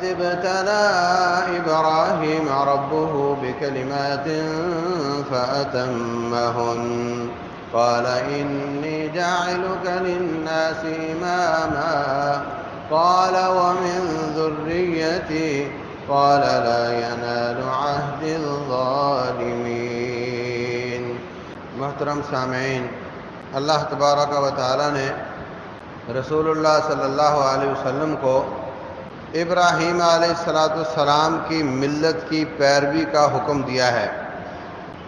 وإذ ابتلى إبراهيم ربه بكلمات فأتمهن قال إني جاعلك للناس إماما قال ومن ذريتي قال لا ينال عهد الظالمين محترم سامعین اللہ تبارک و تعالی نے رسول اللہ صلی اللہ علیہ وسلم کو ابراہیم علیہ السلاۃ السلام کی ملت کی پیروی کا حکم دیا ہے۔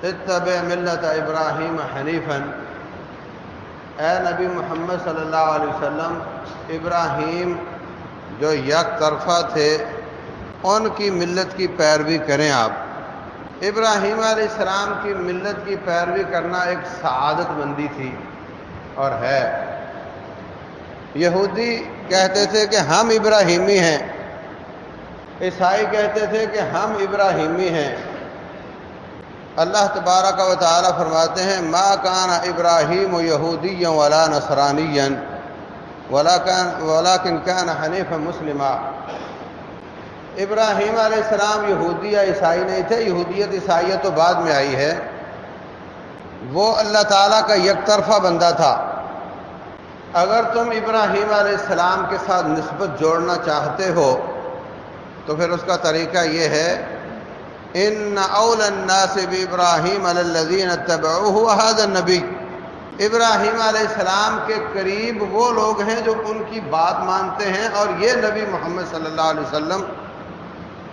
اتبع ملت ابراہیم حنیفن اے نبی محمد صلی اللہ علیہ وسلم، ابراہیم جو یک طرفہ تھے، ان کی ملت کی پیروی کریں آپ۔ ابراہیم علیہ السلام کی ملت کی پیروی کرنا ایک سعادت مندی تھی اور ہے۔ یہودی کہتے تھے کہ ہم ابراہیمی ہیں۔ عیسائی کہتے تھے کہ ہم ابراہیمی ہیں۔ اللہ تبارک و تعالی فرماتے ہیں، ما کان ابراہیم و یہودی ولا نصرانی ولاکن کان حنیف مسلمہ ابراہیم علیہ السلام یہودی یا عیسائی نہیں تھے، یہودیت عیسائیت تو بعد میں آئی ہے۔ وہ اللہ تعالیٰ کا یک طرفہ بندہ تھا۔ اگر تم ابراہیم علیہ السلام کے ساتھ نسبت جوڑنا چاہتے ہو تو پھر اس کا طریقہ یہ ہے ان اول الناس ابراہیم الذین اتبعوه هذا النبی ابراہیم علیہ السلام کے قریب وہ لوگ ہیں جو ان کی بات مانتے ہیں اور یہ نبی محمد صلی اللہ علیہ وسلم۔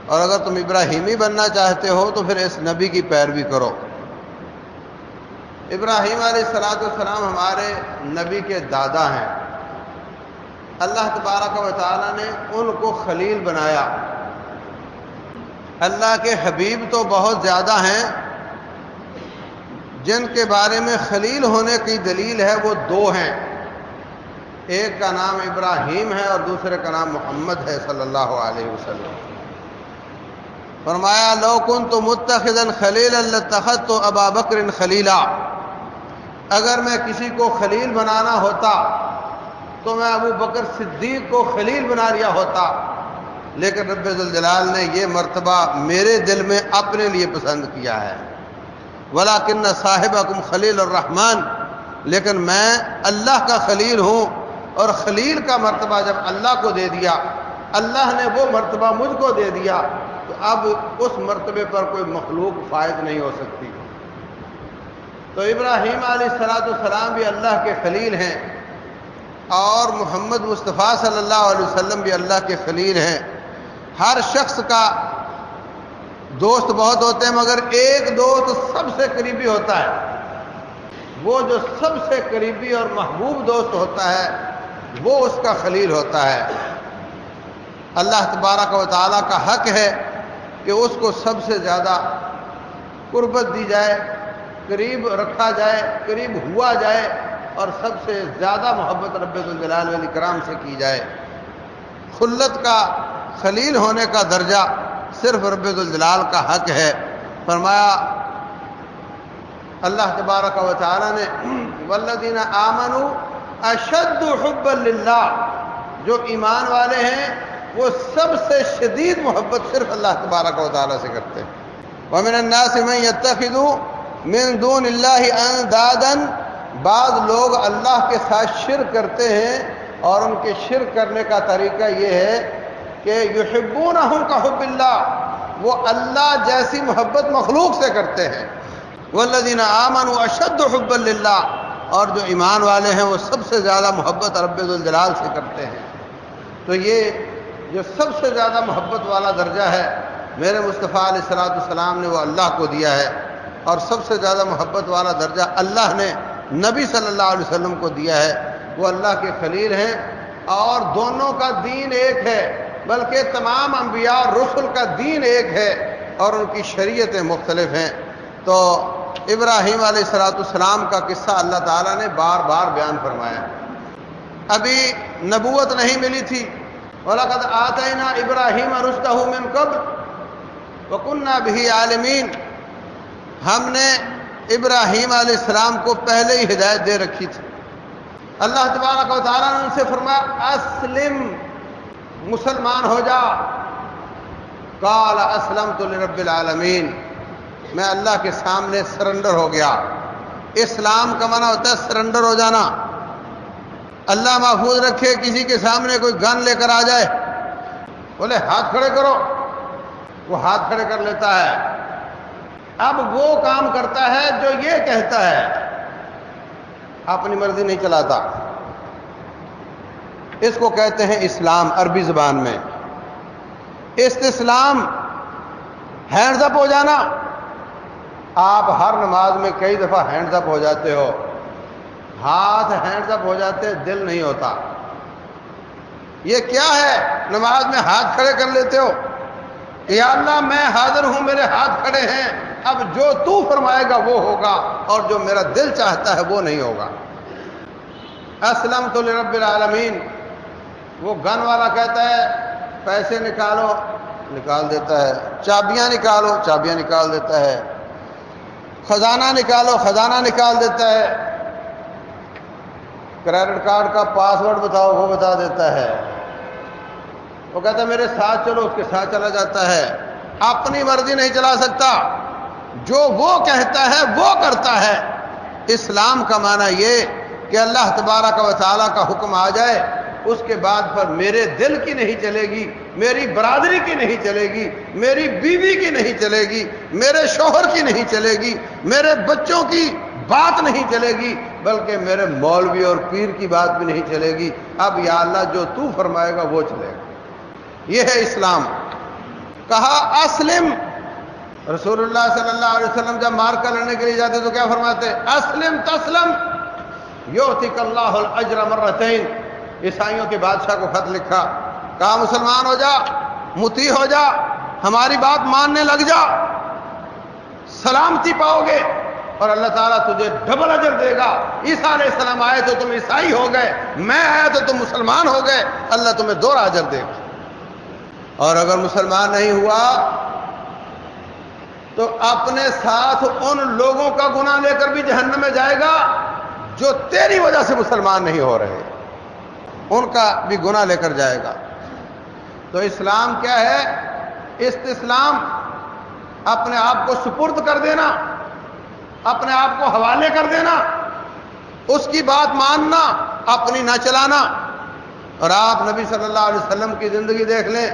اور اگر تم ابراہیمی بننا چاہتے ہو تو پھر اس نبی کی پیروی کرو۔ ابراہیم علیہ السلاۃ والسلام ہمارے نبی کے دادا ہیں۔ اللہ تبارک و تعالیٰ نے ان کو خلیل بنایا۔ اللہ کے حبیب تو بہت زیادہ ہیں جن کے بارے میں خلیل ہونے کی دلیل ہے وہ دو ہیں ایک کا نام ابراہیم ہے اور دوسرے کا نام محمد ہے صلی اللہ علیہ وسلم۔ فرمایا، لو کن تو متخذن خلیل اللہ تخت تو ابا بکر خلیلا۔ اگر میں کسی کو خلیل بنانا ہوتا تو میں ابو بکر صدیق کو خلیل بنا لیا ہوتا۔ لیکن رب الجلال نے یہ مرتبہ میرے دل میں اپنے لیے پسند کیا ہے۔ ولاکن صاحب کم خلیل الرحمان لیکن میں اللہ کا خلیل ہوں اور خلیل کا مرتبہ جب اللہ کو دے دیا، اللہ نے وہ مرتبہ مجھ کو دے دیا، تو اب اس مرتبے پر کوئی مخلوق فائد نہیں ہو سکتی۔ تو ابراہیم علیہ السلاۃ السلام بھی اللہ کے خلیل ہیں اور محمد مصطفیٰ صلی اللہ علیہ وسلم بھی اللہ کے خلیل ہیں۔ ہر شخص کا دوست بہت ہوتے ہیں، مگر ایک دوست سب سے قریبی ہوتا ہے۔ وہ جو سب سے قریبی اور محبوب دوست ہوتا ہے، وہ اس کا خلیل ہوتا ہے۔ اللہ تبارک و تعالیٰ کا حق ہے کہ اس کو سب سے زیادہ قربت دی جائے، قریب رکھا جائے، قریب ہوا جائے اور سب سے زیادہ محبت رب الجلال علیہ کرام سے کی جائے۔ خلت کا خلیل ہونے کا درجہ صرف رب الجلال کا حق ہے۔ فرمایا، اللہ تبارک و تعالی نے ولدین آمن اشد حب اللہ جو ایمان والے ہیں، وہ سب سے شدید محبت صرف اللہ تبارک و تعالیٰ سے کرتے ہیں۔ ومن الناس من يتخذوا من دون اللہ اندادن بعض لوگ اللہ کے ساتھ شرک کرتے ہیں اور ان کے شرک کرنے کا طریقہ یہ ہے کہ یحبونہم کا حب اللہ، وہ اللہ جیسی محبت مخلوق سے کرتے ہیں۔ والذین آمنوا اشد حب اللہ اور جو ایمان والے ہیں، وہ سب سے زیادہ محبت رب الجلال سے کرتے ہیں۔ تو یہ جو سب سے زیادہ محبت والا درجہ ہے، میرے مصطفیٰ علیہ السلاۃ السلام نے وہ اللہ کو دیا ہے۔ اور سب سے زیادہ محبت والا درجہ اللہ نے نبی صلی اللہ علیہ وسلم کو دیا ہے۔ وہ اللہ کے خلیل ہیں، اور دونوں کا دین ایک ہے۔ بلکہ تمام انبیاء رسل کا دین ایک ہے اور ان کی شریعتیں مختلف ہیں۔ تو ابراہیم علیہ السلاۃ السلام کا قصہ اللہ تعالیٰ نے بار بار بیان فرمایا۔ ابھی نبوت نہیں ملی تھی۔ وَلَقَدْ آتَيْنَا ابراہیم رُشْدَهُ مِنْ قَبْلِ وَكُنَّا بِهِ عَالِمِينَ۔ ہم نے ابراہیم علیہ السلام کو پہلے ہی ہدایت دے رکھی تھی۔ اللہ تبارک و تعالیٰ نے ان سے فرمایا، اسلم مسلمان ہو جا۔ کال اسلم تو رب العالمین۔ میں اللہ کے سامنے سرنڈر ہو گیا۔ اسلام کا منع ہوتا ہے سرنڈر ہو جانا۔ اللہ محفوظ رکھے، کسی کے سامنے کوئی گن لے کر آ جائے۔ بولے، ہاتھ کھڑے کرو۔ وہ ہاتھ کھڑے کر لیتا ہے۔ اب وہ کام کرتا ہے جو یہ کہتا ہے۔ اپنی مرضی نہیں چلاتا۔ اس کو کہتے ہیں اسلام، عربی زبان میں۔ استسلام ہینڈز اپ ہو جانا۔ آپ ہر نماز میں کئی دفعہ ہینڈز اپ ہو جاتے ہو۔ ہاتھ ہینڈز اپ ہو جاتے، دل نہیں ہوتا۔ یہ کیا ہے؟ نماز میں ہاتھ کھڑے کر لیتے ہو۔ یا اللہ، میں حاضر ہوں، میرے ہاتھ کھڑے ہیں۔ اب جو تو فرمائے گا وہ ہوگا، اور جو میرا دل چاہتا ہے وہ نہیں ہوگا۔ اسلم تو رب العالمین۔ وہ گن والا کہتا ہے، پیسے نکالو، نکال دیتا ہے۔ چابیاں نکالو، چابیاں نکال دیتا ہے۔ خزانہ نکالو، خزانہ نکال دیتا ہے۔ کریڈٹ کارڈ کا پاسورڈ بتاؤ، وہ بتا دیتا ہے۔ وہ کہتا ہے، میرے ساتھ چلو، اس کے ساتھ چلا جاتا ہے۔ اپنی مرضی نہیں چلا سکتا۔ جو وہ کہتا ہے، وہ کرتا ہے۔ اسلام کا معنی یہ کہ اللہ تبارہ کا وطالعہ کا حکم آ جائے۔ اس کے بعد پر میرے دل کی نہیں چلے گی، میری برادری کی نہیں چلے گی، میری بیوی کی نہیں چلے گی، میرے شوہر کی نہیں چلے گی، میرے بچوں کی بات نہیں چلے گی، بلکہ میرے مولوی اور پیر کی بات بھی نہیں چلے گی۔ اب یا اللہ جو تو فرمائے گا وہ چلے گا۔ یہ ہے اسلام۔ کہا، اسلم۔ رسول اللہ صلی اللہ علیہ وسلم جب مار کر لڑنے کے لیے جاتے تو کیا فرماتے؟ اسلم تسلم یوتک اللہ الجر مرتین۔ عیسائیوں کے بادشاہ کو خط لکھا، کہا، مسلمان ہو جا، متی ہو جا، ہماری بات ماننے لگ جا، سلامتی پاؤ گے، اور اللہ تعالیٰ تجھے ڈبل اجر دے گا۔ عیسیٰ علیہ السلام آئے تو تم عیسائی ہو گئے، میں آیا تو تم مسلمان ہو گئے، اللہ تمہیں دو اجر دے گا۔ اور اگر مسلمان نہیں ہوا، تو اپنے ساتھ ان لوگوں کا گناہ لے کر بھی جہنم میں جائے گا، جو تیری وجہ سے مسلمان نہیں ہو رہے۔ ان کا بھی گناہ لے کر جائے گا۔ تو اسلام کیا ہے؟ استسلام اپنے آپ کو سپرد کر دینا، اپنے آپ کو حوالے کر دینا، اس کی بات ماننا، اپنی نہ چلانا۔ اور آپ نبی صلی اللہ علیہ وسلم کی زندگی دیکھ لیں،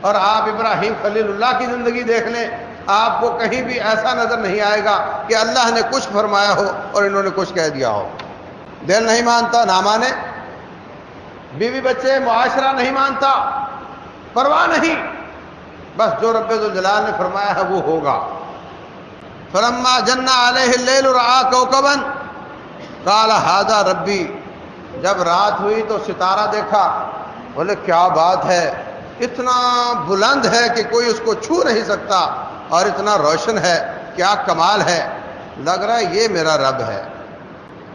اور آپ ابراہیم خلیل اللہ کی زندگی دیکھ لیں، آپ کو کہیں بھی ایسا نظر نہیں آئے گا کہ اللہ نے کچھ فرمایا ہو اور انہوں نے کچھ کہہ دیا ہو۔ دل نہیں مانتا، نہ مانے۔ بیوی بچے معاشرہ نہیں مانتا، پرواہ نہیں۔ بس جو رب الجلال نے فرمایا ہے وہ ہوگا۔ فلما جنا علیہ اللیل کوکبن کالا ہاضا ربی جب رات ہوئی تو ستارہ دیکھا، بولے، کیا بات ہے؟ اتنا بلند ہے کہ کوئی اس کو چھو نہیں سکتا اور اتنا روشن ہے، کیا کمال ہے؟ لگ رہا ہے یہ میرا رب ہے۔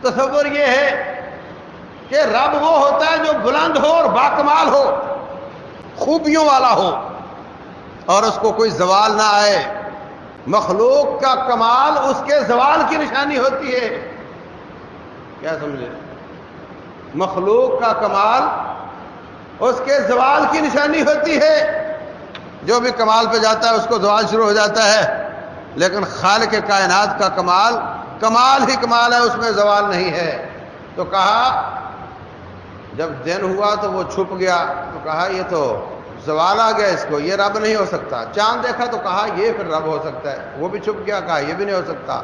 تصور یہ ہے کہ رب وہ ہوتا ہے جو بلند ہو اور باکمال ہو، خوبیوں والا ہو، اور اس کو کوئی زوال نہ آئے۔ مخلوق کا کمال اس کے زوال کی نشانی ہوتی ہے۔ کیا سمجھے؟ مخلوق کا کمال اس کے زوال کی نشانی ہوتی ہے۔ جو بھی کمال پہ جاتا ہے، اس کو زوال شروع ہو جاتا ہے۔ لیکن خالق کے کائنات کا کمال کمال ہی کمال ہے، اس میں زوال نہیں ہے۔ تو کہا جب دن ہوا تو وہ چھپ گیا تو کہا یہ تو زوال آ گیا اس کو، یہ رب نہیں ہو سکتا۔ چاند دیکھا تو کہا یہ پھر رب ہو سکتا ہے، وہ بھی چھپ گیا، کہا یہ بھی نہیں ہو سکتا۔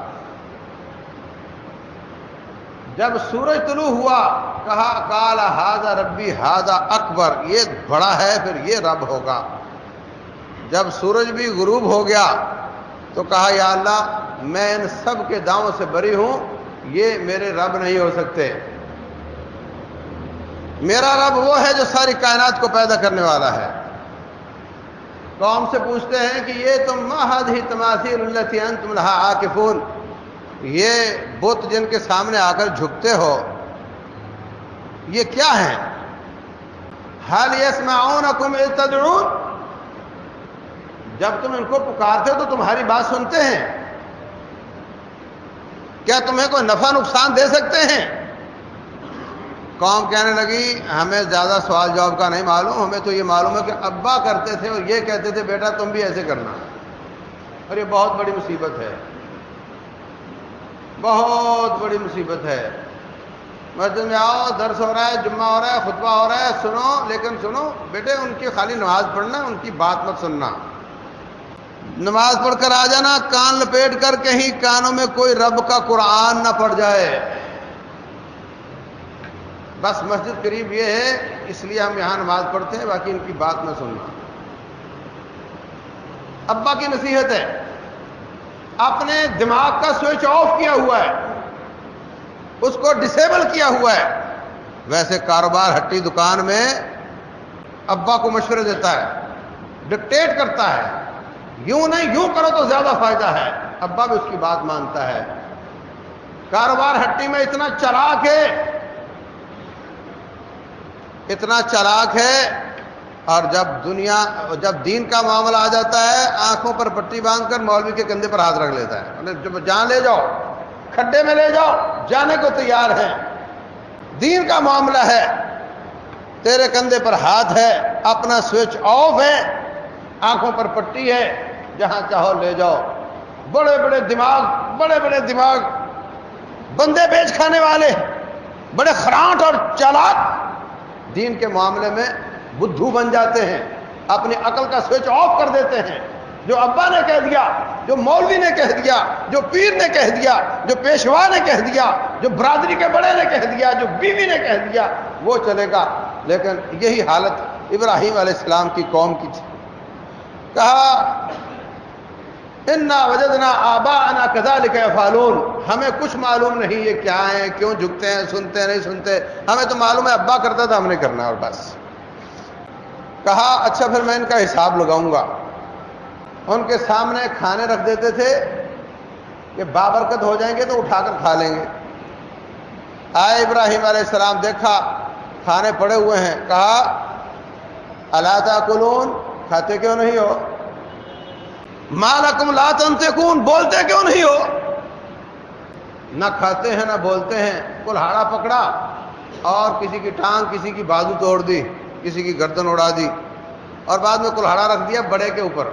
جب سورج طلوع ہوا، کہا کالا ہاضا ربی ہاضا اکبر، یہ بڑا ہے، پھر یہ رب ہوگا۔ جب سورج بھی غروب ہو گیا تو کہا، یا اللہ، میں ان سب کے داؤں سے بری ہوں، یہ میرے رب نہیں ہو سکتے۔ میرا رب وہ ہے جو ساری کائنات کو پیدا کرنے والا ہے۔ قوم سے پوچھتے ہیں کہ یہ تم محد ہی تماثیر اللہ تم لہا آ کے پھول یہ بت جن کے سامنے آ کر جھکتے ہو۔ یہ کیا ہے حال یس میں تدعون۔ جب تم ان کو پکارتے ہو تو تمہاری بات سنتے ہیں۔ کیا تمہیں کوئی نفع نقصان دے سکتے ہیں؟ قوم کہنے لگی، ہمیں زیادہ سوال جواب کا نہیں معلوم، ہمیں تو یہ معلوم ہے کہ ابا کرتے تھے اور یہ کہتے تھے، بیٹا تم بھی ایسے کرنا۔ اور یہ بہت بڑی مصیبت ہے۔ بہت بڑی مصیبت ہے۔ مسجد میں آؤ، درس ہو رہا ہے، جمعہ ہو رہا ہے، خطبہ ہو رہا ہے، سنو۔ لیکن سنو، بیٹے، ان کی خالی نماز پڑھنا، ان کی بات مت سننا۔ نماز پڑھ کر آ جانا، کان لپیٹ کر کہیں کانوں میں کوئی رب کا قرآن نہ پڑ جائے۔ بس مسجد قریب یہ ہے، اس لیے ہم یہاں نماز پڑھتے ہیں، باقی ان کی بات نہ سننا۔ ابا کی نصیحت ہے، اپنے دماغ کا سوئچ آف کیا ہوا ہے، اس کو ڈسیبل کیا ہوا ہے۔ ویسے کاروبار ہٹی دکان میں ابا کو مشورے دیتا ہے ڈکٹیٹ کرتا ہے، یوں نہیں، یوں کرو تو زیادہ فائدہ ہے۔ ابا بھی اس کی بات مانتا ہے۔ کاروبار ہٹی میں اتنا چلاک ہے اتنا چلاک ہے اور جب دنیا، جب دین کا معاملہ آ جاتا ہے، آنکھوں پر پٹی باندھ کر مولوی کے کندھے پر ہاتھ رکھ لیتا ہے۔ جب جہاں لے جاؤ، کھڈے میں لے جاؤ، جانے کو تیار ہیں۔ دین کا معاملہ ہے، تیرے کندھے پر ہاتھ ہے، اپنا سوئچ آف ہے، آنکھوں پر پٹی ہے، جہاں چاہو لے جاؤ۔ بڑے بڑے دماغ، بڑے بڑے دماغ، بندے بیچ کھانے والے، بڑے خراٹ اور چالاک دین کے معاملے میں بدھو بن جاتے ہیں، اپنی عقل کا سوئچ آف کر دیتے ہیں۔ جو ابا نے کہہ دیا، جو مولوی نے کہہ دیا، جو پیر نے کہہ دیا، جو پیشوا نے کہہ دیا، جو برادری کے بڑے نے کہہ دیا، جو بیوی نے کہہ دیا، وہ چلے گا۔ لیکن یہی حالت ابراہیم علیہ السلام کی قوم کی تھی۔ کہا انا وجدنا آبا انا کدا لکھے فالون ہمیں کچھ معلوم نہیں یہ کیا ہے کیوں جھکتے ہیں، سنتے ہیں، نہیں سنتے۔ ہمیں تو معلوم ہے ابا کرتا تھا، ہم نے کرنا اور بس۔ کہا اچھا پھر میں ان کا حساب لگاؤں گا۔ ان کے سامنے کھانے رکھ دیتے تھے کہ بابرکت ہو جائیں گے تو اٹھا کر کھا لیں گے۔ آئے ابراہیم علیہ السلام، دیکھا، کھانے پڑے ہوئے ہیں۔ کہا اللہ کلون کھاتے کیوں نہیں ہو؟ مالکم لا تنتقون بولتے کیوں نہیں ہو؟ نہ کھاتے ہیں، نہ بولتے ہیں، کلہاڑا پکڑا، اور کسی کی ٹانگ، کسی کی بازو توڑ دی، کسی کی گردن اڑا دی، اور بعد میں کلہاڑا رکھ دیا بڑے کے اوپر۔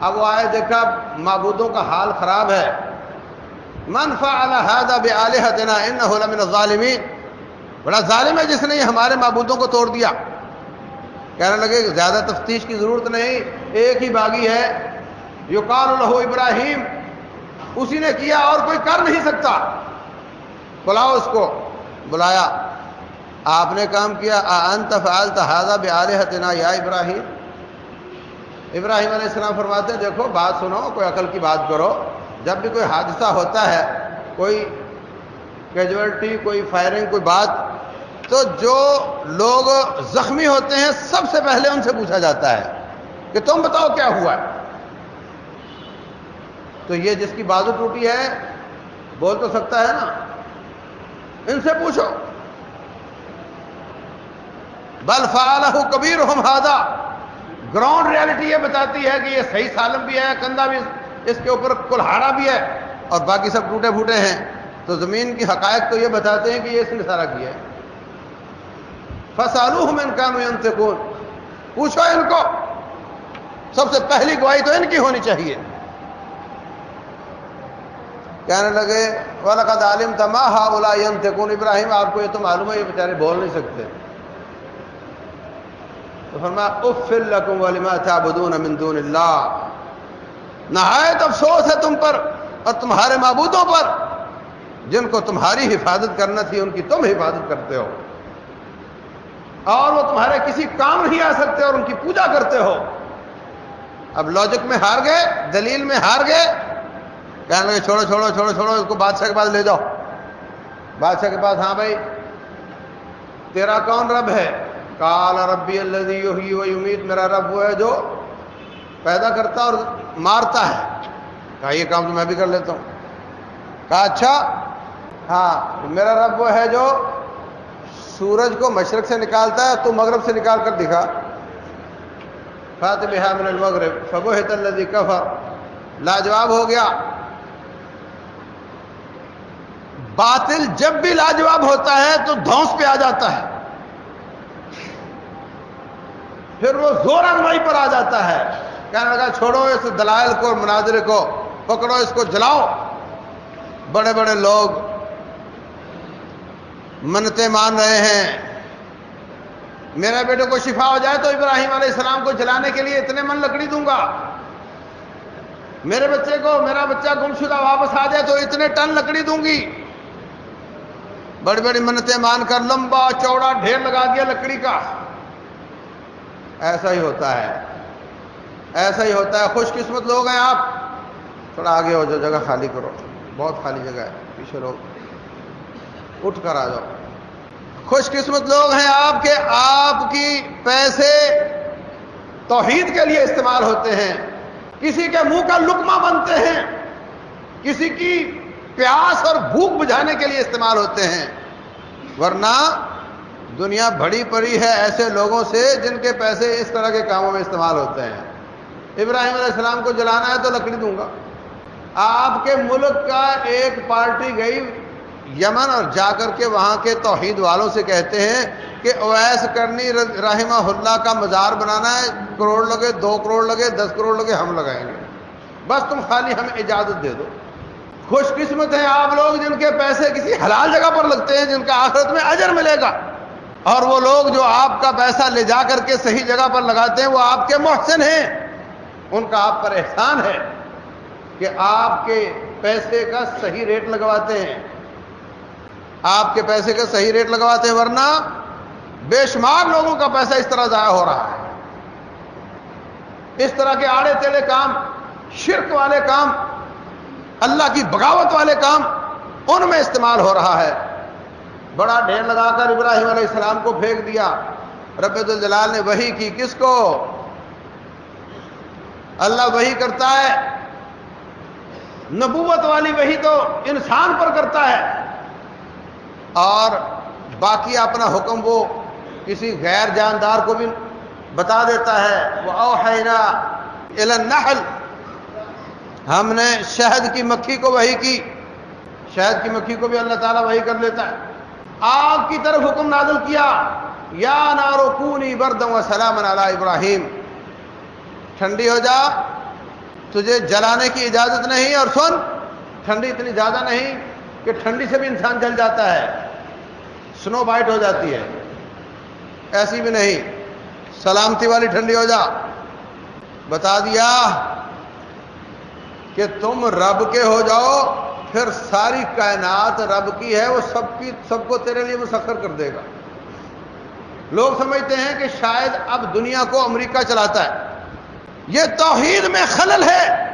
اب وہ آئے، دیکھا معبودوں کا حال خراب ہے۔ منفا اللہ من الظالمین۔ بڑا ظالم ہے جس نے یہ ہمارے معبودوں کو توڑ دیا۔ کہنے لگے زیادہ تفتیش کی ضرورت نہیں، ایک ہی باغی ہے، یقال الہو ابراہیم، اسی نے کیا اور کوئی کر نہیں سکتا۔ بلاؤ اس کو، بلایا۔ آپ نے کام کیا انت فعلت هذا بعالهتنا یا ابراہیم؟ ابراہیم علیہ السلام فرماتے ہیں، دیکھو، بات سنو، کوئی عقل کی بات کرو۔ جب بھی کوئی حادثہ ہوتا ہے، کوئی کیجویلٹی کوئی فائرنگ کوئی بات تو جو لوگ زخمی ہوتے ہیں، سب سے پہلے ان سے پوچھا جاتا ہے کہ تم بتاؤ کیا ہوا؟ ہے تو یہ جس کی بازو ٹوٹی ہے، بول تو سکتا ہے نا؟ ان سے پوچھو۔ بل فعالہ کبیر ہم ہادا گراؤنڈ ریالٹی یہ بتاتی ہے کہ یہ صحیح سالم بھی ہے، کندھا بھی اس کے اوپر کلہاڑا بھی ہے اور باقی سب ٹوٹے پھوٹے ہیں۔ تو زمین کی حقائق تو یہ بتاتے ہیں کہ یہ اس نے سارا کیا ہے۔ فسالو ہم ان کا پوچھو ان کو۔ سب سے پہلی گواہی تو ان کی ہونی چاہیے۔ کہنے لگے والد عالم تما ہا اولا کون ابراہیم، آپ کو یہ تو معلوم ہے، یہ بیچارے بول نہیں سکتے۔ تو فرما اف لکم ولما تعبدون من دون اللہ نہایت افسوس ہے تم پر اور تمہارے معبودوں پر، جن کو تمہاری حفاظت کرنا تھی، ان کی تم حفاظت کرتے ہو۔ اور وہ تمہارے کسی کام نہیں آ سکتے اور ان کی پوجا کرتے ہو۔ اب لاجک میں ہار گئے، دلیل میں ہار گئے۔ کہنے لگے، چھوڑو چھوڑو چھوڑو چھوڑو، اس کو بادشاہ کے پاس لے جاؤ۔ بادشاہ کے پاس ہاں بھائی، تیرا کون رب ہے؟ کال ربی اللہ امید میرا رب وہ ہے جو پیدا کرتا اور مارتا ہے۔ کہا، یہ کام تو میں بھی کر لیتا ہوں۔ کہا اچھا ہاں میرا رب وہ ہے جو سورج کو مشرق سے نکالتا ہے، تو مغرب سے نکال کر دکھا۔ فاتح من المغرب فبو الذي کفر۔ لاجواب ہو گیا۔ باطل جب بھی لاجواب ہوتا ہے تو دھوس پہ آ جاتا ہے۔ پھر وہ زور انوائی پر آ جاتا ہے۔ کہنے لگا، چھوڑو اس دلائل کو، مناظرے کو، پکڑو اس کو، جلاؤ۔ بڑے بڑے لوگ منتیں مان رہے ہیں۔ میرے بیٹے کو شفا ہو جائے تو ابراہیم علیہ السلام کو جلانے کے لیے اتنے من لکڑی دوں گا۔ میرے بچے کو، میرا بچہ گم شدہ واپس آ جائے تو اتنے ٹن لکڑی دوں گی۔ بڑی بڑی منتیں مان کر لمبا چوڑا ڈھیر لگا دیا لکڑی کا۔ ایسا ہی ہوتا ہے۔ ایسا ہی ہوتا ہے۔ خوش قسمت لوگ ہیں آپ۔ تھوڑا آگے ہو جاؤ، جگہ خالی کرو۔ بہت خالی جگہ ہے۔ پیچھے لوگ اٹھ کر آ جاؤ۔ خوش قسمت لوگ ہیں آپ کے، آپ کی پیسے توحید کے لیے استعمال ہوتے ہیں۔ کسی کے منہ کا لکما بنتے ہیں۔ کسی کی پیاس اور بھوک بجھانے کے لیے استعمال ہوتے ہیں۔ ورنہ دنیا بڑی پڑی ہے ایسے لوگوں سے جن کے پیسے اس طرح کے کاموں میں استعمال ہوتے ہیں۔ ابراہیم علیہ السلام کو جلانا ہے تو لکڑی دوں گا۔ آپ کے ملک کا ایک پارٹی گئی یمن اور جا کر کے وہاں کے توحید والوں سے کہتے ہیں کہ اویس کرنی رحمہ اللہ کا مزار بنانا ہے، کروڑ لگے، دو کروڑ لگے، دس کروڑ لگے، ہم لگائیں گے۔ بس تم خالی ہمیں اجازت دے دو۔ خوش قسمت ہیں آپ لوگ جن کے پیسے کسی حلال جگہ پر لگتے ہیں، جن کا آخرت میں اجر ملے گا۔ اور وہ لوگ جو آپ کا پیسہ لے جا کر کے صحیح جگہ پر لگاتے ہیں، وہ آپ کے محسن ہیں۔ ان کا آپ پر احسان ہے کہ آپ کے پیسے کا صحیح ریٹ لگواتے ہیں۔ آپ کے پیسے کا صحیح ریٹ لگواتے ہیں، ورنہ بے شمار لوگوں کا پیسہ اس طرح ضائع ہو رہا ہے۔ اس طرح کے آڑے تیڑے کام، شرک والے کام، اللہ کی بغاوت والے کام ان میں استعمال ہو رہا ہے۔ بڑا ڈھیر لگا کر ابراہیم علیہ السلام کو پھینک دیا۔ رب الجلال نے وہی کی، کس کو؟ اللہ وہی کرتا ہے۔ نبوت والی وہی تو انسان پر کرتا ہے۔ اور باقی اپنا حکم وہ کسی غیر جاندار کو بھی بتا دیتا ہے۔ وہ اوحینا النحل۔ ہم نے شہد کی مکھی کو وہی کی۔ شہد کی مکھی کو بھی اللہ تعالیٰ وہی کر لیتا ہے۔ آگ کی طرف حکم نازل کیا۔ یا نارو کونی بردم و سلام علی ابراہیم۔ ٹھنڈی ہو جا۔ تجھے جلانے کی اجازت نہیں اور سن۔ ٹھنڈی اتنی زیادہ نہیں۔ کہ ٹھنڈی سے بھی انسان جل جاتا ہے سنو بائٹ ہو جاتی ہے۔ ایسی بھی نہیں، سلامتی والی ٹھنڈی ہو جا۔ بتا دیا کہ تم رب کے ہو جاؤ، پھر ساری کائنات رب کی ہے، وہ سب کی، سب کو تیرے لیے مسخر کر دے گا۔ لوگ سمجھتے ہیں کہ شاید اب دنیا کو امریکہ چلاتا ہے۔ یہ توحید میں خلل ہے۔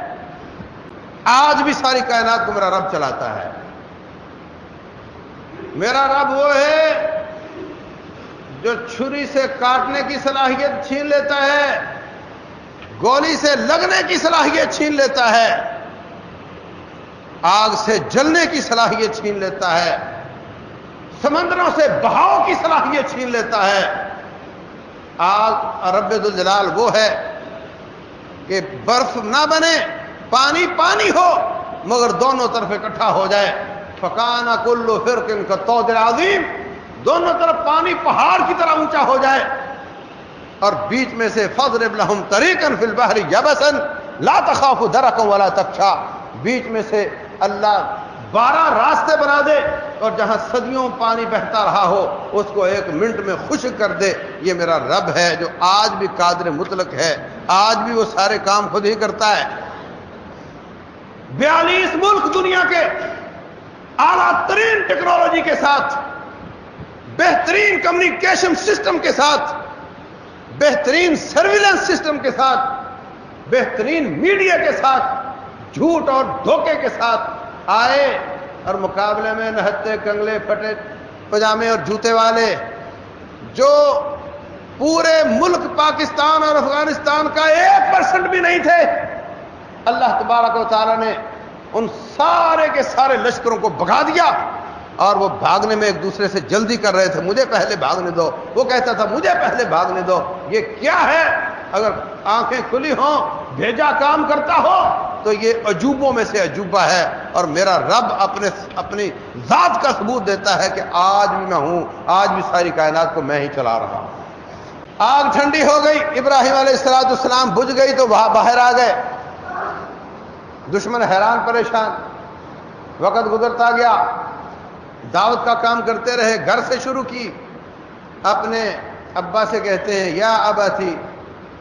آج بھی ساری کائنات کو میرا رب چلاتا ہے۔ میرا رب وہ ہے جو چھری سے کاٹنے کی صلاحیت چھین لیتا ہے، گولی سے لگنے کی صلاحیت چھین لیتا ہے، آگ سے جلنے کی صلاحیت چھین لیتا ہے، سمندروں سے بہاؤ کی صلاحیت چھین لیتا ہے۔ آگ رب الجلال وہ ہے کہ برف نہ بنے، پانی پانی ہو، مگر دونوں طرف اکٹھا ہو جائے۔ فکانا کلو فرقن کا تو عظیم دونوں طرف پانی پہاڑ کی طرح اونچا ہو جائے۔ اور بیچ میں سے فضر ابلحم تریقن فل بحر یبسن لا تخاف درکوں والا تکشا بیچ میں سے اللہ بارہ راستے بنا دے اور جہاں صدیوں پانی بہتا رہا ہو، اس کو ایک منٹ میں خشک کر دے۔ یہ میرا رب ہے جو آج بھی قادر مطلق ہے۔ آج بھی وہ سارے کام خود ہی کرتا ہے۔ بیالیس ملک دنیا کے اعلیٰ ترین ٹیکنالوجی کے ساتھ، بہترین کمیونیکیشن سسٹم کے ساتھ، بہترین سرویلنس سسٹم کے ساتھ، بہترین میڈیا کے ساتھ، جھوٹ اور دھوکے کے ساتھ آئے اور مقابلے میں نہتے، کنگلے، پھٹے، پجامے اور جوتے والے، جو پورے ملک پاکستان اور افغانستان کا ایک پرسنٹ بھی نہیں تھے، اللہ تبارک و تعالیٰ نے ان سارے کے سارے لشکروں کو بگا دیا اور وہ بھاگنے میں ایک دوسرے سے جلدی کر رہے تھے، مجھے پہلے بھاگنے دو۔ وہ کہتا تھا، مجھے پہلے بھاگنے دو۔ یہ کیا ہے؟ اگر آنکھیں کھلی ہوں، بھیجا کام کرتا ہو، تو یہ عجوبوں میں سے عجوبہ ہے اور میرا رب اپنے اپنی ذات کا ثبوت دیتا ہے کہ آج بھی میں ہوں، آج بھی ساری کائنات کو میں ہی چلا رہا ہوں۔ آگ ٹھنڈی ہو گئی، ابراہیم علیہ السلاۃ السلام بجھ گئی تو وہاں باہر آ گئے۔ دشمن حیران پریشان۔ وقت گزرتا گیا۔ دعوت کا کام کرتے رہے، گھر سے شروع کی۔ اپنے ابا سے کہتے ہیں، یا ابا تھی،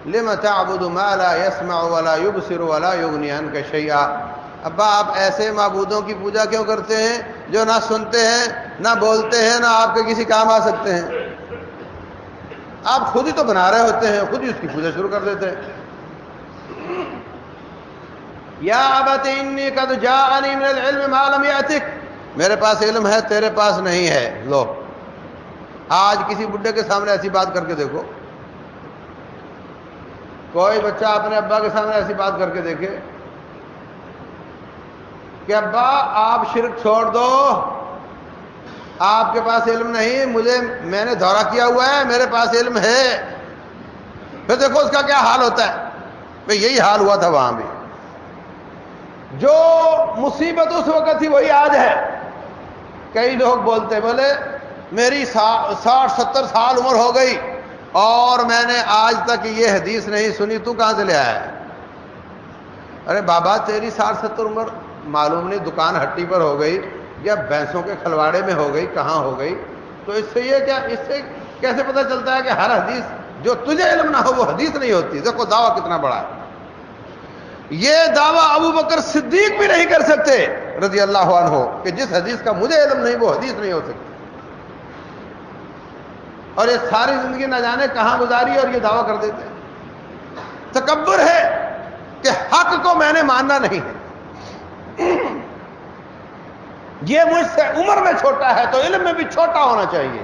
لم تعبد ما لا يسمع ولا يبصر ولا يغني عنك شيئا ابا، آپ ایسے معبودوں کی پوجا کیوں کرتے ہیں جو نہ سنتے ہیں، نہ بولتے ہیں، نہ آپ کے کسی کام آ سکتے ہیں؟ آپ خود ہی تو بنا رہے ہوتے ہیں، خود ہی اس کی پوجا شروع کر دیتے ہیں۔ یا ابت انی قد جاءنی من العلم ما لم یاتک میرے پاس علم ہے، تیرے پاس نہیں ہے۔ لو، آج کسی بڈھے کے سامنے ایسی بات کر کے دیکھو۔ کوئی بچہ اپنے ابا کے سامنے ایسی بات کر کے دیکھے کہ ابا، آپ شرک چھوڑ دو۔ آپ کے پاس علم نہیں، مجھے، میں نے دورہ کیا ہوا ہے، میرے پاس علم ہے۔ پھر دیکھو اس کا کیا حال ہوتا ہے۔ یہی حال ہوا تھا وہاں بھی۔ جو مصیبت اس وقت تھی وہی آج ہے۔ کئی لوگ بولتے بولے، میری ساٹھ، ستر سال عمر ہو گئی اور میں نے آج تک یہ حدیث نہیں سنی، تو کہاں سے لے آیا ارے بابا، تیری ساٹھ، ستر عمر معلوم نہیں، دکان ہٹی پر ہو گئی یا بھینسوں کے کھلواڑے میں ہو گئی، کہاں ہو گئی؟ تو اس سے یہ کیا، اس سے کیسے پتا چلتا ہے کہ ہر حدیث جو تجھے علم نہ ہو، وہ حدیث نہیں ہوتی۔ دیکھو، دعویٰ کتنا بڑا ہے۔ یہ دعویٰ ابو بکر صدیق بھی نہیں کر سکتے رضی اللہ عنہ ہو کہ جس حدیث کا مجھے علم نہیں، وہ حدیث نہیں ہو سکتی۔ اور یہ ساری زندگی نہ جانے کہاں گزاری اور یہ دعویٰ کر دیتے تکبر ہے کہ حق کو میں نے ماننا نہیں ہے۔ یہ مجھ سے عمر میں چھوٹا ہے تو علم میں بھی چھوٹا ہونا چاہیے۔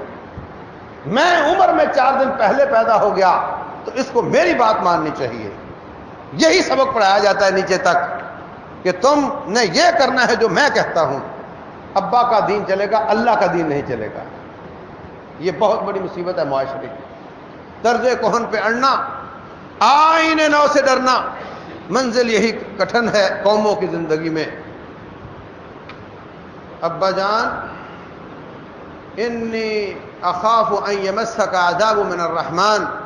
میں عمر میں چار دن پہلے پیدا ہو گیا تو اس کو میری بات ماننی چاہیے۔ یہی سبق پڑھایا جاتا ہے نیچے تک کہ تم نے یہ کرنا ہے جو میں کہتا ہوں۔ ابا کا دین چلے گا، اللہ کا دین نہیں چلے گا۔ یہ بہت بڑی مصیبت ہے معاشرے کی۔ طرز کوہن پہ اڑنا آئین نو سے ڈرنا، منزل یہی کٹھن ہے قوموں کی زندگی میں۔ ابا جان، انی اخاف ان یمسک عذاب من الرحمن۔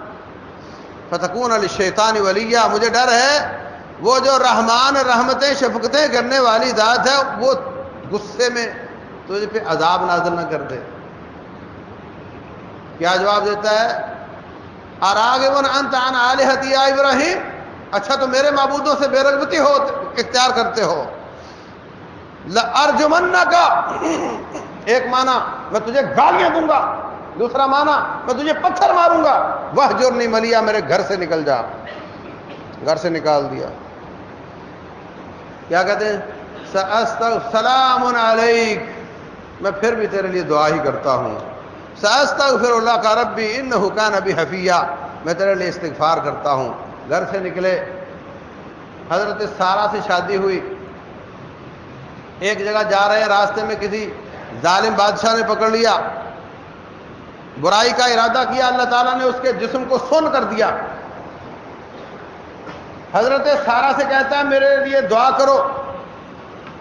فتکون علی شیطان ولیہ۔ مجھے ڈر ہے، وہ جو رحمان، رحمتیں، شفقتیں کرنے والی ذات ہے، وہ غصے میں تجھے پہ عذاب نازل نہ کر دے۔ کیا جواب دیتا ہے؟ آراگ انت عن آلہتی یا ابراہیم؟ اچھا تو میرے معبودوں سے بے رغبتی ہو، اختیار کرتے ہو۔ ارجمن کا ایک مانا میں تجھے گالیاں دوں گا۔ دوسرا مانا میں تجھے پتھر ماروں گا. وہ جور نہیں ملیا، میرے گھر سے نکل جا. گھر سے نکال دیا. کیا کہتے ہیں? سلام علیک. میں پھر بھی تیرے لیے دعا ہی کرتا ہوں. پھر اللہ کا رب بھی ان حکان ابھی حفیہ. میں تیرے لیے استغفار کرتا ہوں. گھر سے نکلے. حضرت سارا سے شادی ہوئی. ایک جگہ جا رہے ہیں راستے میں کسی ظالم بادشاہ نے پکڑ لیا. برائی کا ارادہ کیا، اللہ تعالیٰ نے اس کے جسم کو سن کر دیا۔ حضرت سارا سے کہتا ہے، میرے لیے دعا کرو،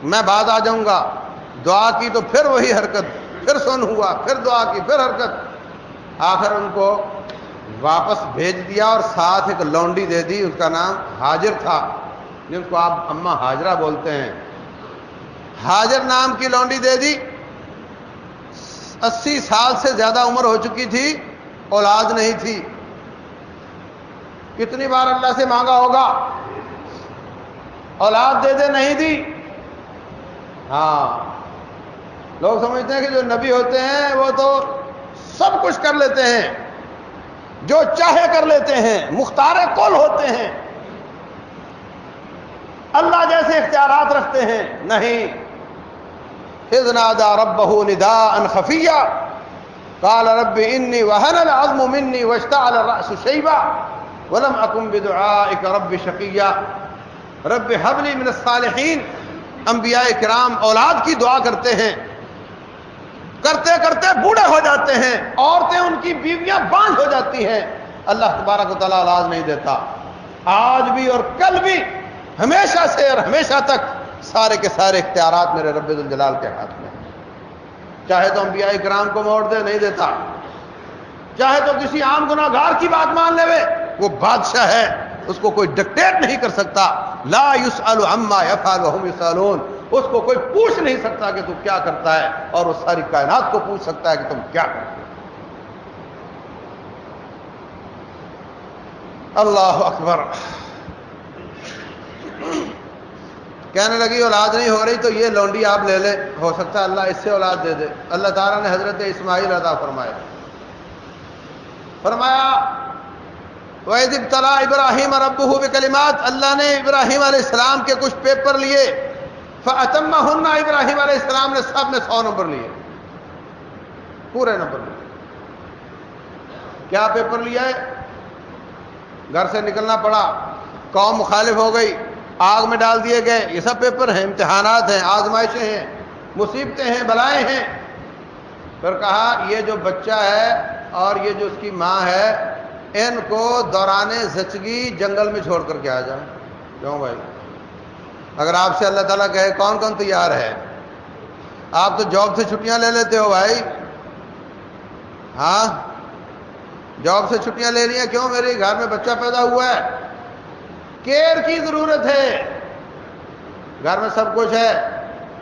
میں بعد آ جاؤں گا۔ دعا کی تو پھر وہی حرکت، پھر سن ہوا، پھر دعا کی، پھر حرکت۔ آخر ان کو واپس بھیج دیا اور ساتھ ایک لونڈی دے دی، اس کا نام حاجر تھا جن کو آپ اما حاجرہ بولتے ہیں۔ حاجر نام کی لونڈی دے دی۔ اسی سال سے زیادہ عمر ہو چکی تھی، اولاد نہیں تھی۔ کتنی بار اللہ سے مانگا ہوگا؟ اولاد دے دے نہیں دی۔ ہاں۔ لوگ سمجھتے ہیں کہ جو نبی ہوتے ہیں، وہ تو سب کچھ کر لیتے ہیں۔ جو چاہے کر لیتے ہیں۔ مختار کل ہوتے ہیں۔ اللہ جیسے اختیارات رکھتے ہیں۔ نہیں۔ نادا رب بہ خفیہ کال رب انی وحن العظم منی وشتا الراس شیبا ولم اکم بدعائک رب شقیہ رب حبلی من الصالحین انبیاء کرام اولاد کی دعا کرتے ہیں. کرتے کرتے بوڑھے ہو جاتے ہیں. عورتیں ان کی بیویاں باندھ ہو جاتی ہیں. اللہ تبارک و تعالیٰ علاج نہیں دیتا. آج بھی اور کل بھی ہمیشہ سے اور ہمیشہ تک سارے کے سارے اختیارات میرے رب الجلال کے ہاتھ میں چاہے تو انبیاء کرام کو موڑ دے، نہیں دیتا۔ چاہے تو کسی عام گناہ گار کی بات مان لے، وہ بادشاہ ہے، اس کو کوئی ڈکٹیٹ نہیں کر سکتا۔ لا یسأل عما یفعل وهم یسألون۔ اس کو کوئی پوچھ نہیں سکتا کہ تو کیا کرتا ہے، اور وہ ساری کائنات کو پوچھ سکتا ہے کہ تم کیا کرتے اللہ اکبر۔ کہنے لگی، اولاد نہیں ہو رہی تو یہ لونڈی آپ لے لیں ہو سکتا ہے اللہ اس سے اولاد دے دے۔ اللہ تعالیٰ نے حضرت اسماعیل عطا فرمایا۔ فرمایا وید تلا ابراہیم ربو کلمات اللہ نے ابراہیم علیہ السلام کے کچھ پیپر لیے۔ فتما ہننا ابراہیم علیہ السلام نے سب نے سو نمبر لیے۔ پورے نمبر لیے۔ کیا پیپر لیا ہے؟ گھر سے نکلنا پڑا۔ قوم مخالف ہو گئی۔ آگ میں ڈال دیے گئے۔ یہ سب پیپر ہیں، امتحانات ہیں، آزمائشیں ہیں، مصیبتیں ہیں، بلائیں ہیں۔ پھر کہا، یہ جو بچہ ہے اور یہ جو اس کی ماں ہے، ان کو دوران زچگی جنگل میں چھوڑ کر کے آ جائیں کیوں بھائی۔ اگر آپ سے اللہ تعالیٰ کہے، کون کون تیار ہے؟ آپ تو جاب سے چھٹیاں لے لیتے ہو بھائی۔ ہاں؟ جاب سے چھٹیاں لے لی ہیں، کیوں؟ میرے گھر میں بچہ پیدا ہوا ہے۔ کیئر کی ضرورت ہے؟ گھر میں سب کچھ ہے،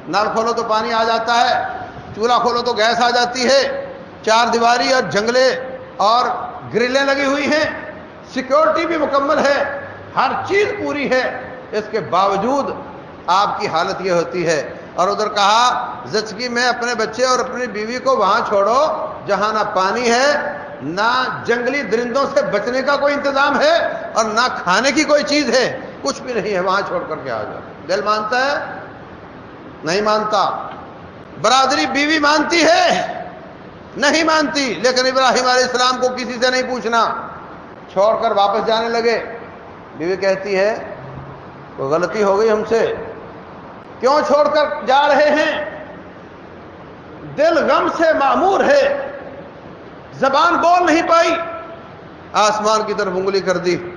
نل کھولو تو پانی آ جاتا ہے، چولہا کھولو تو گیس آ جاتی ہے، چار دیواری اور جنگلے اور گرلیں لگی ہوئی ہیں۔ سیکورٹی بھی مکمل ہے، ہر چیز پوری ہے، اس کے باوجود آپ کی حالت یہ ہوتی ہے۔ اور ادھر کہا، زچگی میں اپنے بچے اور اپنی بیوی کو وہاں چھوڑو، جہاں نہ پانی ہے نہ جنگلی درندوں سے بچنے کا کوئی انتظام ہے اور نہ کھانے کی کوئی چیز ہے، کچھ بھی نہیں ہے، وہاں چھوڑ کر کے آ جاؤ۔ دل مانتا ہے؟ نہیں مانتا۔ برادری بیوی مانتی ہے؟ نہیں مانتی۔ لیکن ابراہیم علیہ السلام کو کسی سے نہیں پوچھنا۔ چھوڑ کر واپس جانے لگے۔ بیوی کہتی ہے، کوئی غلطی ہو گئی ہم سے؟ کیوں چھوڑ کر جا رہے ہیں؟ دل غم سے معمور ہے۔ زبان بول نہیں پائی، آسمان کی طرف انگلی کر دی۔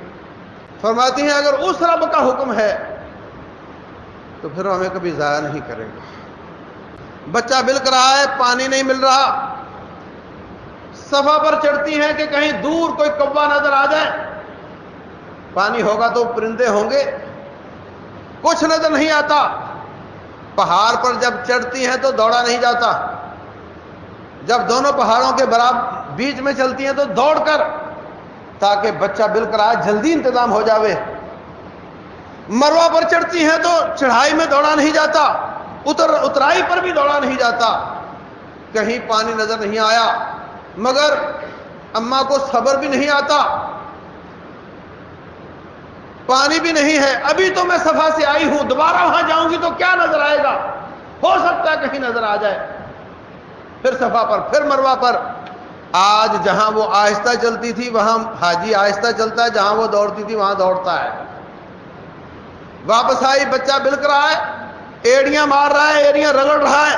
فرماتی ہیں، اگر اس رب کا حکم ہے، تو پھر ہمیں کبھی ضائع نہیں کرے گا بچہ بلک رہا ہے، پانی نہیں مل رہا۔ سفا پر چڑھتی ہیں کہ کہیں دور کوئی کبا نظر آ جائے۔ پانی ہوگا تو پرندے ہوں گے۔ کچھ نظر نہیں آتا۔ پہاڑ پر جب چڑھتی ہیں تو دوڑا نہیں جاتا۔ جب دونوں پہاڑوں کے برابر بیچ میں چلتی ہیں تو دوڑ کر تاکہ بچہ بل کر آئے جلدی انتظام ہو جاوے۔ مروا پر چڑھتی ہیں تو چڑھائی میں دوڑا نہیں جاتا، اتر اترائی پر بھی دوڑا نہیں جاتا۔ کہیں پانی نظر نہیں آیا، مگر اما کو صبر بھی نہیں آتا۔ پانی بھی نہیں ہے، ابھی تو میں صفا سے آئی ہوں، دوبارہ وہاں جاؤں گی تو کیا نظر آئے گا؟ ہو سکتا ہے کہیں نظر آ جائے۔ پھر صفا پر، پھر مروا پر۔ آج جہاں وہ آہستہ چلتی تھی، وہاں حاجی آہستہ چلتا ہے، جہاں وہ دوڑتی تھی، وہاں دوڑتا ہے۔ واپس آئی، بچہ بلک رہا ہے، ایڑیاں مار رہا ہے، ایڑیاں رگڑ رہا ہے۔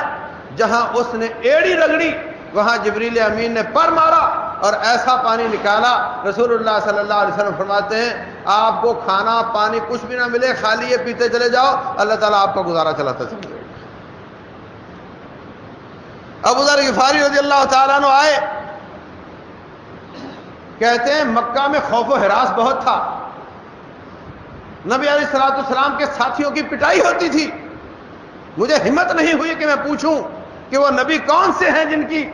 جہاں اس نے ایڑی رگڑی، وہاں جبریل امین نے پر مارا اور ایسا پانی نکالا۔ رسول اللہ صلی اللہ علیہ وسلم فرماتے ہیں، آپ کو کھانا، پانی کچھ بھی نہ ملے، خالی یہ پیتے چلے جاؤ، اللہ تعالیٰ آپ کا گزارا چلاتا چلے ابو ذر غفاری رضی اللہ تعالیٰ نے آئے۔ کہتے ہیں مکہ میں خوف و حراس بہت تھا۔ نبی علیہ السلاط السلام کے ساتھیوں کی پٹائی ہوتی تھی۔ مجھے ہمت نہیں ہوئی کہ میں پوچھوں کہ وہ نبی کون سے ہیں جن کی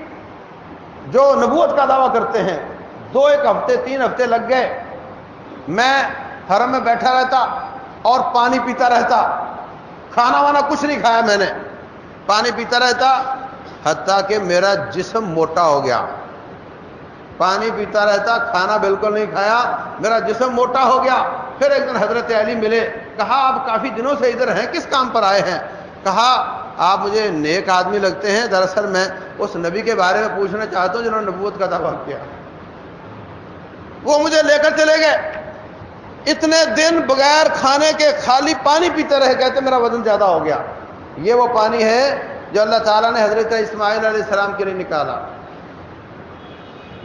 جو نبوت کا دعویٰ کرتے ہیں۔ دو ایک ہفتے، تین ہفتے لگ گئے۔ میں حرم میں بیٹھا رہتا اور پانی پیتا رہتا۔ کھانا وانا کچھ نہیں کھایا میں نے۔ پانی پیتا رہتا، حتیٰ کہ میرا جسم موٹا ہو گیا۔ پانی پیتا رہتا، کھانا بالکل نہیں کھایا، میرا جسم موٹا ہو گیا۔ پھر ایک دن حضرت علی ملے، کہا، آپ کافی دنوں سے ادھر ہیں، کس کام پر آئے ہیں؟ کہا، آپ مجھے نیک آدمی لگتے ہیں، دراصل میں اس نبی کے بارے میں پوچھنا چاہتا ہوں، جنہوں نے نبوت کا دعویٰ کیا۔ وہ مجھے لے کر چلے گئے۔ اتنے دن بغیر کھانے کے خالی پانی پیتے رہے، کہتے میرا وزن زیادہ ہو گیا۔ یہ وہ پانی ہے جو اللہ تعالیٰ نے حضرت اسماعیل علیہ السلام کے لیے نکالا۔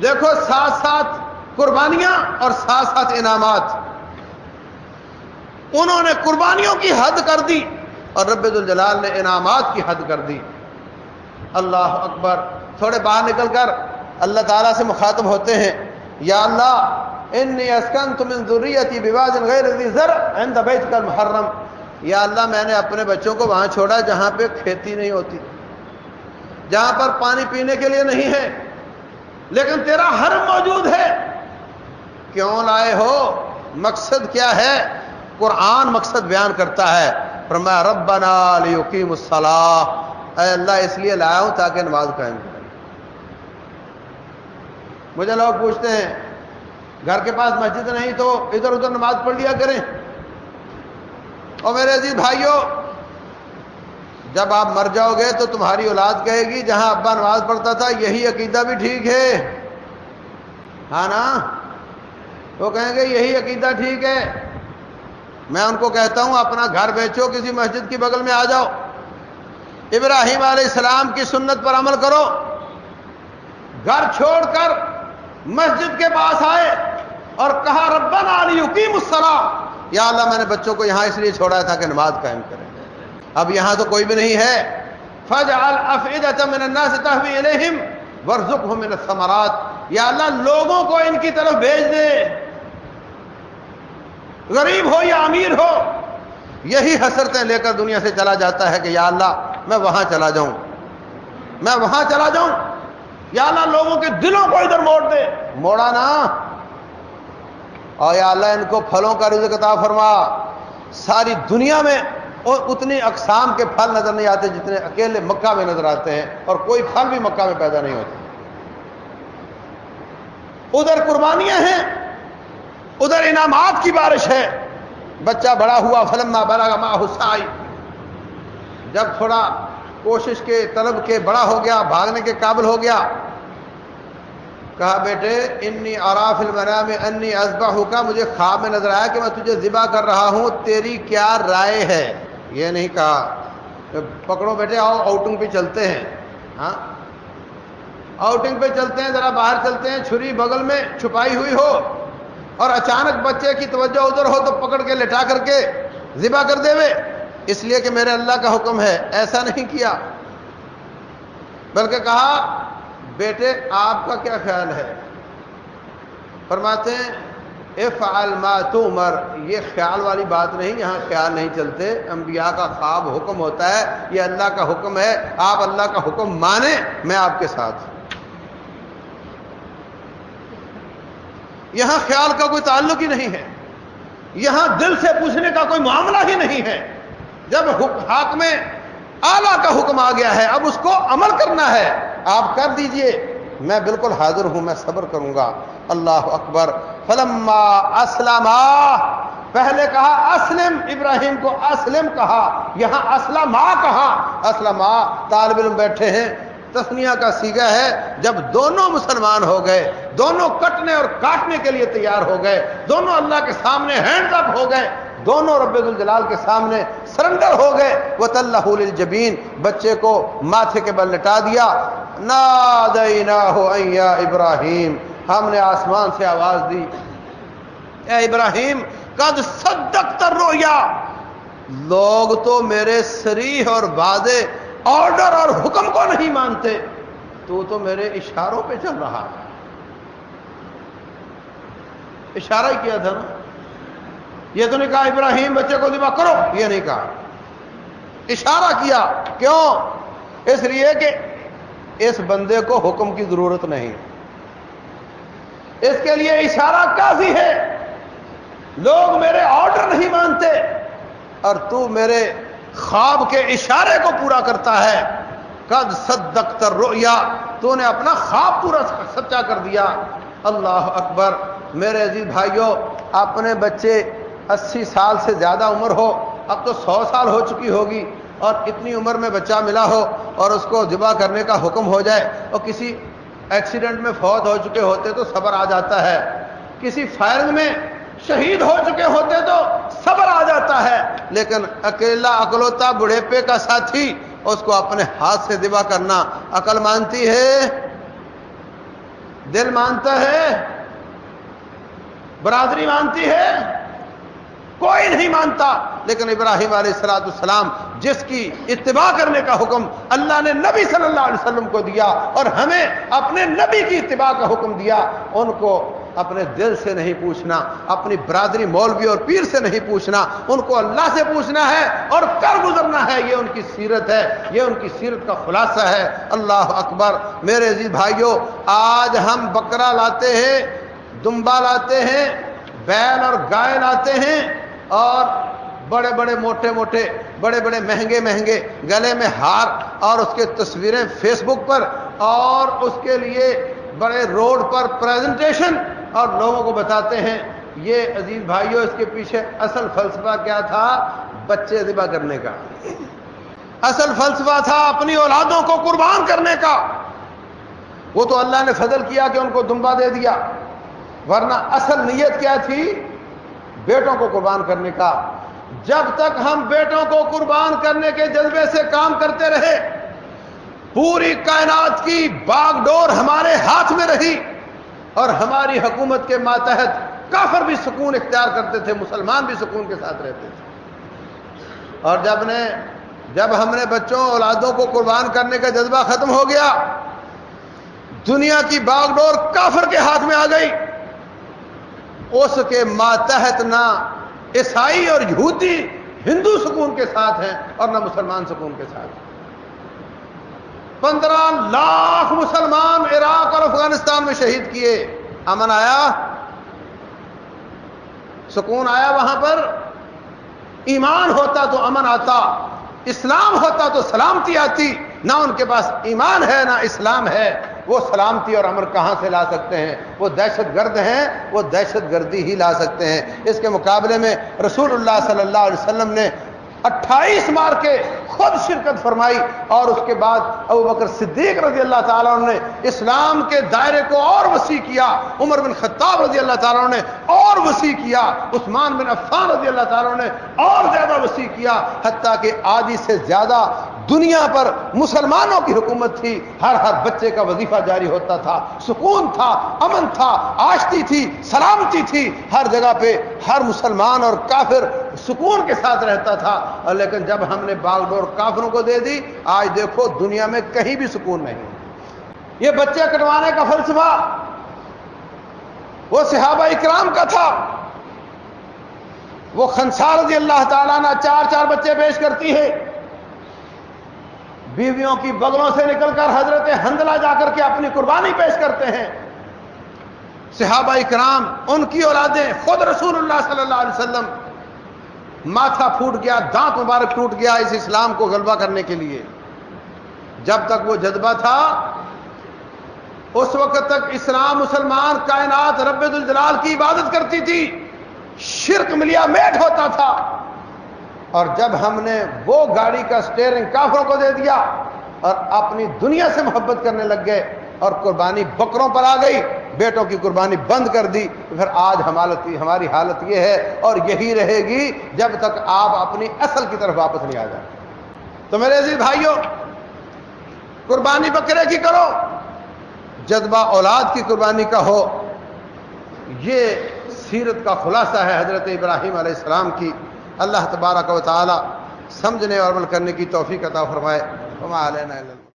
دیکھو ساتھ ساتھ قربانیاں اور ساتھ ساتھ انعامات۔ انہوں نے قربانیوں کی حد کر دی اور رب الجلال نے انعامات کی حد کر دی۔ اللہ اکبر۔ تھوڑے باہر نکل کر اللہ تعالیٰ سے مخاطب ہوتے ہیں۔ یا اللہ، انی اسکن تم ضروریتی غیر عند بیت کا محرم یا اللہ، میں نے اپنے بچوں کو وہاں چھوڑا جہاں پہ کھیتی نہیں ہوتی، جہاں پر پانی پینے کے لیے نہیں ہے۔ لیکن تیرا ہر موجود ہے۔ کیوں لائے ہو؟ مقصد کیا ہے؟ قرآن مقصد بیان کرتا ہے۔ فرمایا، ربنا لیقیم الصلاح۔ اے اللہ، اس لیے لایا ہوں تاکہ نماز قائم کریں مجھے لوگ پوچھتے ہیں، گھر کے پاس مسجد نہیں تو ادھر ادھر نماز پڑھ لیا کریں؟ اور میرے عزیز بھائیوں جب آپ مر جاؤ گے تو تمہاری اولاد کہے گی، جہاں ابا نماز پڑھتا تھا، یہی عقیدہ بھی ٹھیک ہے۔ ہاں نا؟ وہ کہیں گے، یہی عقیدہ ٹھیک ہے۔ میں ان کو کہتا ہوں، اپنا گھر بیچو، کسی مسجد کی بغل میں آ جاؤ۔ ابراہیم علیہ السلام کی سنت پر عمل کرو۔ گھر چھوڑ کر مسجد کے پاس آئے اور کہا، ربنا علی یقیم السلام یا اللہ، میں نے بچوں کو یہاں اس لیے چھوڑا تھا کہ نماز قائم کریں اب یہاں تو کوئی بھی نہیں ہے۔ فج من الناس تهوي اليهم وارزقهم من الثمرات۔ یا اللہ، لوگوں کو ان کی طرف بھیج دے۔ غریب ہو یا امیر ہو، یہی حسرتیں لے کر دنیا سے چلا جاتا ہے کہ یا اللہ، میں وہاں چلا جاؤں۔ میں وہاں چلا جاؤں۔ یا اللہ، لوگوں کے دلوں کو ادھر موڑ دے۔ موڑا نا۔ اور یا اللہ، ان کو پھلوں کا رزق عطا فرما۔ ساری دنیا میں اور اتنی اقسام کے پھل نظر نہیں آتے جتنے اکیلے مکہ میں نظر آتے ہیں اور کوئی پھل بھی مکہ میں پیدا نہیں ہوتے ادھر قربانیاں ہیں، ادھر انعامات کی بارش ہے۔ بچہ بڑا ہوا، فلما بڑا ماں حسائی جب تھوڑا کوشش کے، طلب کے بڑا ہو گیا، بھاگنے کے قابل ہو گیا۔ کہا، بیٹے، انی آراف المنام، انی ازبا کا مجھے خواب میں نظر آیا کہ میں تجھے ذبح کر رہا ہوں، تیری کیا رائے ہے؟ یہ نہیں کہا پکڑو بیٹے، آؤ آؤٹنگ پہ چلتے ہیں۔ ہاں؟ آؤٹنگ پہ چلتے ہیں، ذرا باہر چلتے ہیں، چھری بغل میں چھپائی ہوئی ہو۔ اور اچانک بچے کی توجہ ادھر ہو تو پکڑ کے لٹا کر کے ذبح کر دے وے۔ اس لیے کہ میرے اللہ کا حکم ہے، ایسا نہیں کیا۔ بلکہ کہا، بیٹے، آپ کا کیا خیال ہے؟ فرماتے ہیں افعل ما تمر یہ خیال والی بات نہیں، یہاں خیال نہیں چلتے۔ انبیاء کا خواب حکم ہوتا ہے، یہ اللہ کا حکم ہے، آپ اللہ کا حکم مانیں، میں آپ کے ساتھ یہاں خیال کا کوئی تعلق ہی نہیں ہے، یہاں دل سے پوچھنے کا کوئی معاملہ ہی نہیں ہے۔ جب حق میں آلہ کا حکم آ گیا ہے، اب اس کو عمل کرنا ہے، آپ کر دیجیے، میں بالکل حاضر ہوں، میں صبر کروں گا۔ اللہ اکبر فلما اسلم پہلے کہا اسلم، ابراہیم کو اسلم کہا، یہاں اسلم کہا۔ اسلم طالب علم بیٹھے ہیں۔ تسنیہ کا سیگا ہے، جب دونوں مسلمان ہو گئے، دونوں کٹنے اور کاٹنے کے لیے تیار ہو گئے، دونوں اللہ کے سامنے ہینڈ اپ ہو گئے، دونوں رب الجلال کے سامنے سرنڈر ہو گئے۔ وہ طلح الجبین بچے کو ماتھے کے بل لٹا دیا۔ ابراہیم ہم نے آسمان سے آواز دی۔ اے ابراہیم، قد صدق تر رویا لوگ تو میرے سریح اور واضح آرڈر اور حکم کو نہیں مانتے۔ تو تو میرے اشاروں پہ چل رہا۔ ہے اشارہ ہی کیا تھا نا؟ یہ تو نہیں کہا ابراہیم بچے کو دبا کرو، یہ نہیں کہا۔ اشارہ کیا، کیوں؟ اس لیے کہ اس بندے کو حکم کی ضرورت نہیں۔ اس کے لیے اشارہ کافی ہے۔ لوگ میرے آرڈر نہیں مانتے اور تو میرے خواب کے اشارے کو پورا کرتا ہے۔ قد صدق تر رویا تو نے اپنا خواب پورا سچا کر دیا۔ اللہ اکبر، میرے عزیز بھائیوں اپنے بچے اسی سال سے زیادہ عمر ہو، اب تو سو سال ہو چکی ہوگی اور اتنی عمر میں بچہ ملا ہو اور اس کو ذبح کرنے کا حکم ہو جائے اور کسی ایکسیڈنٹ میں فوت ہو چکے ہوتے تو صبر آ جاتا ہے۔ کسی فائرنگ میں شہید ہو چکے ہوتے تو صبر آ جاتا ہے۔ لیکن اکیلا اکلوتا بڑھےپے کا ساتھی، اس کو اپنے ہاتھ سے ذبح کرنا عقل مانتی ہے، دل مانتا ہے، برادری مانتی ہے۔ کوئی نہیں مانتا۔ لیکن ابراہیم علیہ السلاۃ السلام جس کی اتباع کرنے کا حکم اللہ نے نبی صلی اللہ علیہ وسلم کو دیا اور ہمیں اپنے نبی کی اتباع کا حکم دیا، ان کو اپنے دل سے نہیں پوچھنا، اپنی برادری مولوی اور پیر سے نہیں پوچھنا، ان کو اللہ سے پوچھنا ہے اور کر گزرنا ہے۔ یہ ان کی سیرت ہے، یہ ان کی سیرت کا خلاصہ ہے۔ اللہ اکبر، میرے عزیز بھائیوں آج ہم بکرا لاتے ہیں، دمبا لاتے ہیں، بیل اور گائے لاتے ہیں۔ اور بڑے بڑے موٹے موٹے بڑے بڑے مہنگے مہنگے گلے میں ہار اور اس کے تصویریں فیس بک پر اور اس کے لیے بڑے روڈ پر پریزنٹیشن اور لوگوں کو بتاتے ہیں، یہ عزیز بھائیوں اس کے پیچھے اصل فلسفہ کیا تھا؟ بچے ذبح کرنے کا۔ اصل فلسفہ تھا اپنی اولادوں کو قربان کرنے کا۔ وہ تو اللہ نے فضل کیا کہ ان کو دمبا دے دیا۔ ورنہ اصل نیت کیا تھی؟ بیٹوں کو قربان کرنے کا۔ جب تک ہم بیٹوں کو قربان کرنے کے جذبے سے کام کرتے رہے، پوری کائنات کی باغ ڈور ہمارے ہاتھ میں رہی اور ہماری حکومت کے ماتحت کافر بھی سکون اختیار کرتے تھے، مسلمان بھی سکون کے ساتھ رہتے تھے۔ اور جب نے، جب ہم نے بچوں، اولادوں کو قربان کرنے کا جذبہ ختم ہو گیا، دنیا کی باغ ڈور کافر کے ہاتھ میں آ گئی۔ اس کے ماتحت نہ عیسائی اور یہودی ہندو سکون کے ساتھ ہیں اور نہ مسلمان سکون کے ساتھ پندرہ لاکھ مسلمان عراق اور افغانستان میں شہید کیے۔ امن آیا؟ سکون آیا وہاں پر؟ ایمان ہوتا تو امن آتا، اسلام ہوتا تو سلامتی آتی۔ نہ ان کے پاس ایمان ہے، نہ اسلام ہے۔ وہ سلامتی اور امر کہاں سے لا سکتے ہیں؟ وہ دہشت گرد ہیں، وہ دہشت گردی ہی لا سکتے ہیں۔ اس کے مقابلے میں رسول اللہ صلی اللہ علیہ وسلم نے اٹھائیس مار کے خود شرکت فرمائی اور اس کے بعد ابو بکر صدیق رضی اللہ تعالیٰ نے اسلام کے دائرے کو اور وسیع کیا۔ عمر بن خطاب رضی اللہ تعالیٰ نے اور وسیع کیا۔ عثمان بن عفان رضی اللہ تعالیٰ نے اور زیادہ وسیع کیا۔ حتیٰ کہ آدھی سے زیادہ دنیا پر مسلمانوں کی حکومت تھی، ہر ہر بچے کا وظیفہ جاری ہوتا تھا، سکون تھا، امن تھا، آشتی تھی، سلامتی تھی۔ ہر جگہ پہ ہر مسلمان اور کافر سکون کے ساتھ رہتا تھا۔ لیکن جب ہم نے باغور کافروں کو دے دی، آج دیکھو دنیا میں کہیں بھی سکون نہیں۔ یہ بچے کٹوانے کا فلسفہ، وہ صحابہ اکرام کا تھا۔ وہ خنسار رضی اللہ تعالیٰ نے چار چار بچے پیش کرتی ہے بیویوں کی بغلوں سے نکل کر حضرت ہندلہ جا کر کے اپنی قربانی پیش کرتے ہیں۔ صحابہ اکرام، ان کی اولادیں خود رسول اللہ صلی اللہ علیہ وسلم۔ ماتھا پھوٹ گیا، دانت مبارک ٹوٹ گیا اس اسلام کو غلبہ کرنے کے لیے۔ جب تک وہ جذبہ تھا، اس وقت تک اسلام مسلمان کائنات رب الجلال کی عبادت کرتی تھی۔ شرک ملیا میٹ ہوتا تھا۔ اور جب ہم نے وہ گاڑی کا سٹیئرنگ کافروں کو دے دیا اور اپنی دنیا سے محبت کرنے لگ گئے اور قربانی بکروں پر آ گئی، بیٹوں کی قربانی بند کر دی پھر آج ہماری حالت یہ ہے اور یہی رہے گی جب تک آپ اپنی اصل کی طرف واپس نہیں آ جائیں۔ تو میرے عزیز بھائیوں، قربانی بکرے کی کرو، جذبہ اولاد کی قربانی کا ہو۔ یہ سیرت کا خلاصہ ہے حضرت ابراہیم علیہ السلام کی۔ اللہ تبارک و تعالی سمجھنے اور عمل کرنے کی توفیق عطا فرمائے۔